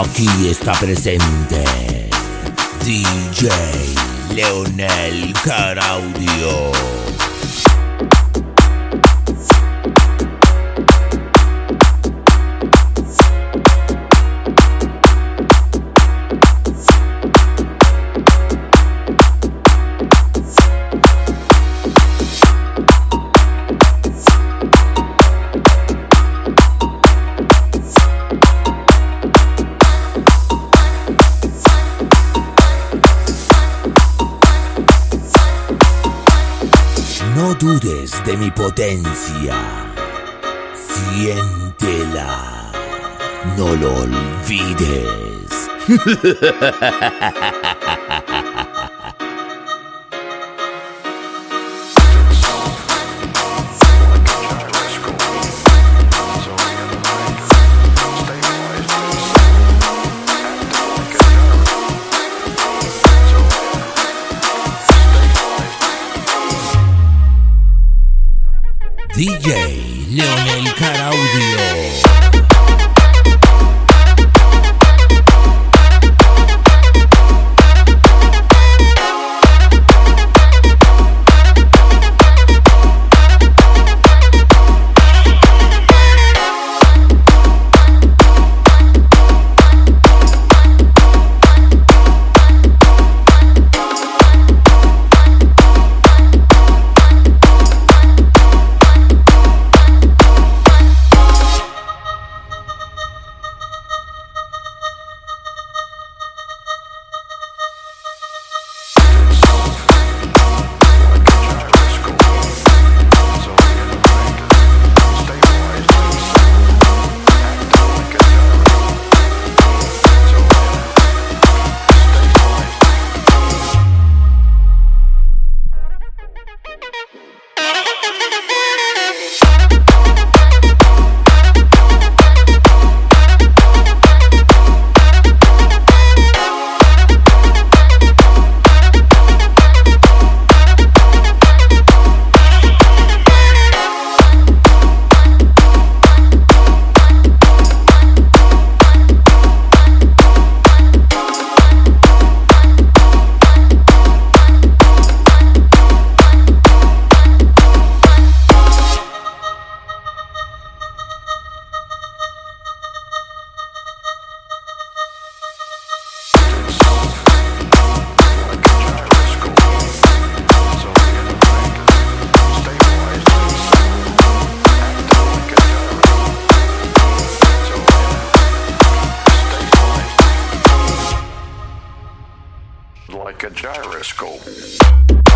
Aquí está presente DJ Leonel Caraudio. No dudes de mi potencia. Siéntela. No lo olvides. DJ Leonel Caraudio. Like a gyroscope.